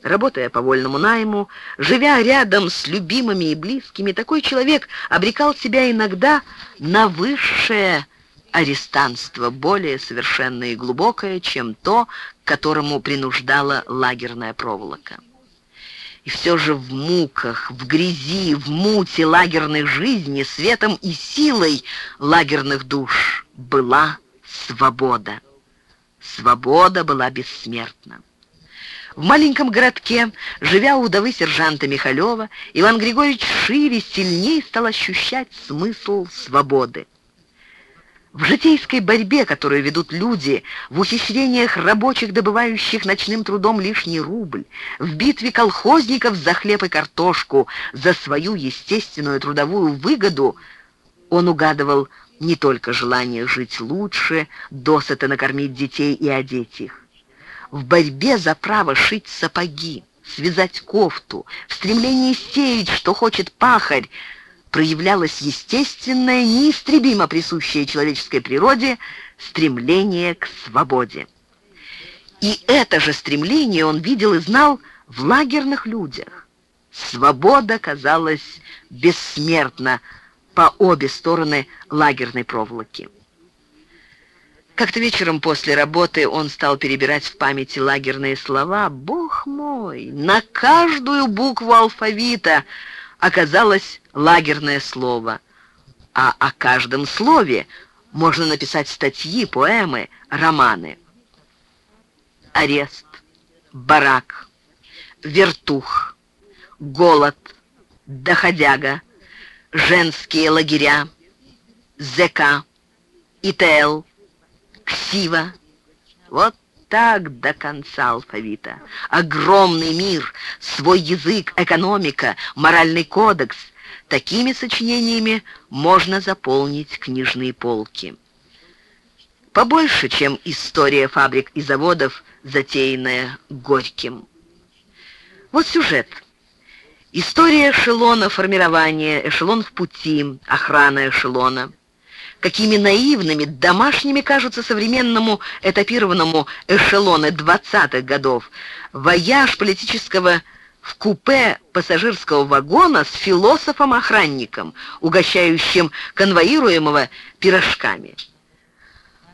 работая по вольному найму, живя рядом с любимыми и близкими, такой человек обрекал себя иногда на высшее арестанство, более совершенное и глубокое, чем то, к которому принуждала лагерная проволока. И все же в муках, в грязи, в муте лагерной жизни, светом и силой лагерных душ была свобода. Свобода была бессмертна. В маленьком городке, живя у вдовы сержанта Михалева, Иван Григорьевич шире, сильнее стал ощущать смысл свободы. В житейской борьбе, которую ведут люди, в ухищрениях рабочих, добывающих ночным трудом лишний рубль, в битве колхозников за хлеб и картошку, за свою естественную трудовую выгоду, он угадывал не только желание жить лучше, досыта накормить детей и одеть их. В борьбе за право шить сапоги, связать кофту, в стремлении сеять, что хочет пахарь, проявлялось естественное, неистребимо присущее человеческой природе стремление к свободе. И это же стремление он видел и знал в лагерных людях. Свобода казалась бессмертна по обе стороны лагерной проволоки. Как-то вечером после работы он стал перебирать в памяти лагерные слова. «Бог мой! На каждую букву алфавита!» оказалось лагерное слово, а о каждом слове можно написать статьи, поэмы, романы. Арест, барак, вертух, голод, доходяга, женские лагеря, ЗК, ИТЛ, КСИВа. Вот так до конца алфавита. Огромный мир, свой язык, экономика, моральный кодекс, Такими сочинениями можно заполнить книжные полки. Побольше, чем история фабрик и заводов, затеянная Горьким. Вот сюжет. История эшелона формирования, эшелон в пути, охрана эшелона. Какими наивными, домашними кажутся современному этапированному эшелоны 20-х годов. Вояж политического в купе пассажирского вагона с философом-охранником, угощающим конвоируемого пирожками.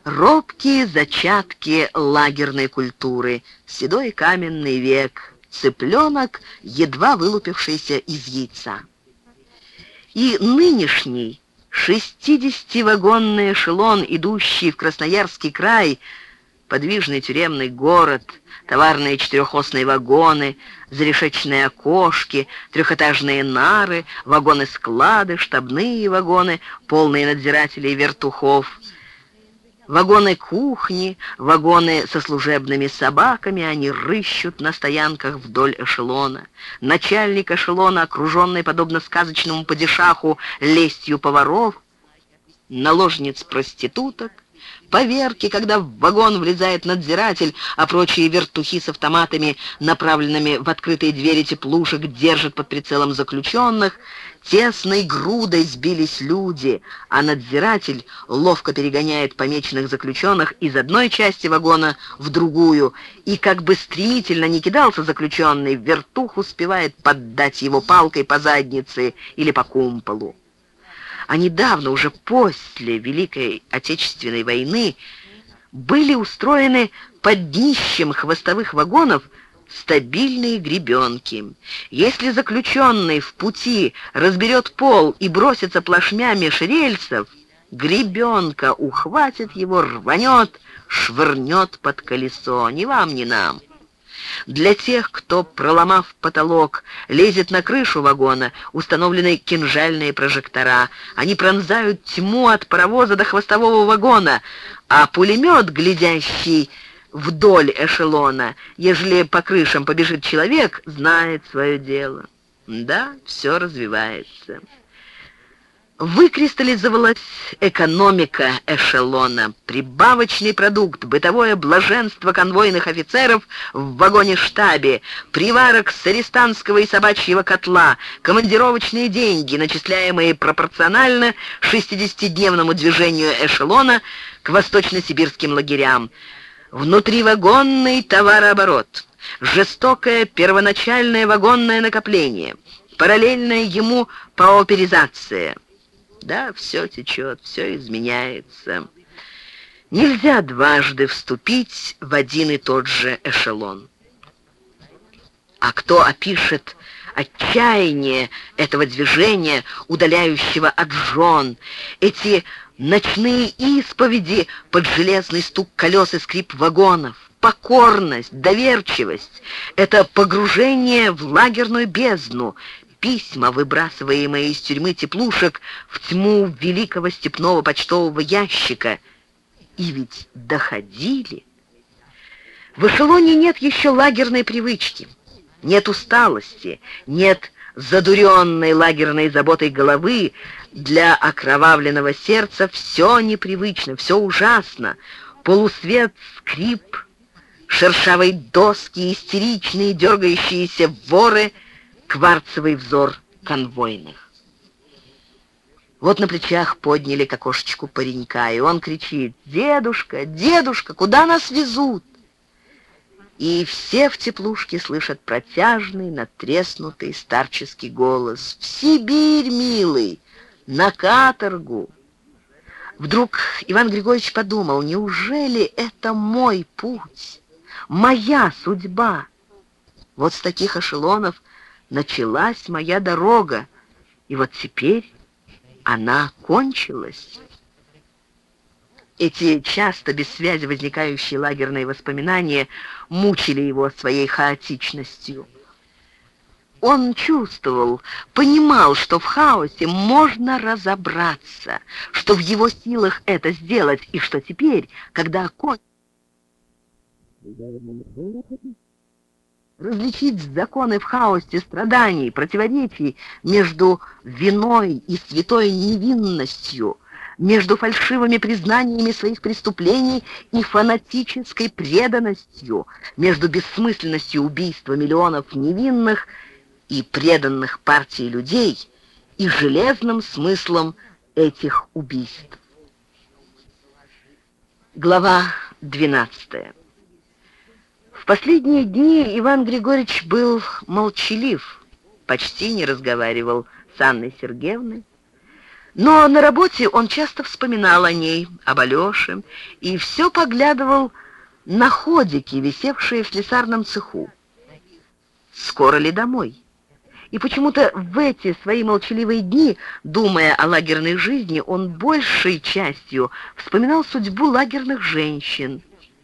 Робкие зачатки лагерной культуры, седой каменный век, цыпленок, едва вылупившийся из яйца. И нынешний 60-вагонный эшелон, идущий в Красноярский край, подвижный тюремный город, товарные четырехосные вагоны, зарешечные окошки, трехэтажные нары, вагоны-склады, штабные вагоны, полные надзирателей и вертухов — Вагоны кухни, вагоны со служебными собаками, они рыщут на стоянках вдоль эшелона. Начальник эшелона, окруженный, подобно сказочному падишаху, лестью поваров, наложниц проституток, Поверки, когда в вагон влезает надзиратель, а прочие вертухи с автоматами, направленными в открытые двери теплушек, держат под прицелом заключенных. Тесной грудой сбились люди, а надзиратель ловко перегоняет помеченных заключенных из одной части вагона в другую, и как бы стремительно не кидался заключенный, вертух успевает поддать его палкой по заднице или по кумполу а недавно, уже после Великой Отечественной войны, были устроены под днищем хвостовых вагонов стабильные гребенки. Если заключенный в пути разберет пол и бросится плашмя меж гребенка ухватит его, рванет, швырнет под колесо. Ни вам, ни нам. Для тех, кто, проломав потолок, лезет на крышу вагона, установлены кинжальные прожектора. Они пронзают тьму от паровоза до хвостового вагона, а пулемет, глядящий вдоль эшелона, ежели по крышам побежит человек, знает свое дело. Да, все развивается выкристаллизовалась экономика эшелона, прибавочный продукт, бытовое блаженство конвойных офицеров в вагоне-штабе, приварок с арестанского и собачьего котла, командировочные деньги, начисляемые пропорционально 60-дневному движению эшелона к восточно-сибирским лагерям, внутривагонный товарооборот, жестокое первоначальное вагонное накопление, параллельная ему пауперизация – да, все течет, все изменяется. Нельзя дважды вступить в один и тот же эшелон. А кто опишет отчаяние этого движения, удаляющего от жен, эти ночные исповеди под железный стук колес и скрип вагонов, покорность, доверчивость, это погружение в лагерную бездну, письма, выбрасываемые из тюрьмы теплушек в тьму великого степного почтового ящика. И ведь доходили. В эшелоне нет еще лагерной привычки, нет усталости, нет задуренной лагерной заботой головы, для окровавленного сердца все непривычно, все ужасно. Полусвет, скрип, шершавые доски, истеричные, дергающиеся воры — кварцевый взор конвойных. Вот на плечах подняли к окошечку паренька, и он кричит «Дедушка, дедушка, куда нас везут?» И все в теплушке слышат протяжный, натреснутый старческий голос «В Сибирь, милый, на каторгу!» Вдруг Иван Григорьевич подумал, неужели это мой путь, моя судьба? Вот с таких эшелонов началась моя дорога, и вот теперь она кончилась. Эти часто без связи возникающие лагерные воспоминания мучили его своей хаотичностью. Он чувствовал, понимал, что в хаосе можно разобраться, что в его силах это сделать, и что теперь, когда кончилось... различить законы в хаосе страданий, противоречий между виной и святой невинностью, между фальшивыми признаниями своих преступлений и фанатической преданностью, между бессмысленностью убийства миллионов невинных и преданных партии людей и железным смыслом этих убийств. Глава 12 Последние дни Иван Григорьевич был молчалив, почти не разговаривал с Анной Сергеевной, но на работе он часто вспоминал о ней, об Алёше, и все поглядывал на ходики, висевшие в слесарном цеху. Скоро ли домой? И почему-то в эти свои молчаливые дни, думая о лагерной жизни, он большей частью вспоминал судьбу лагерных женщин –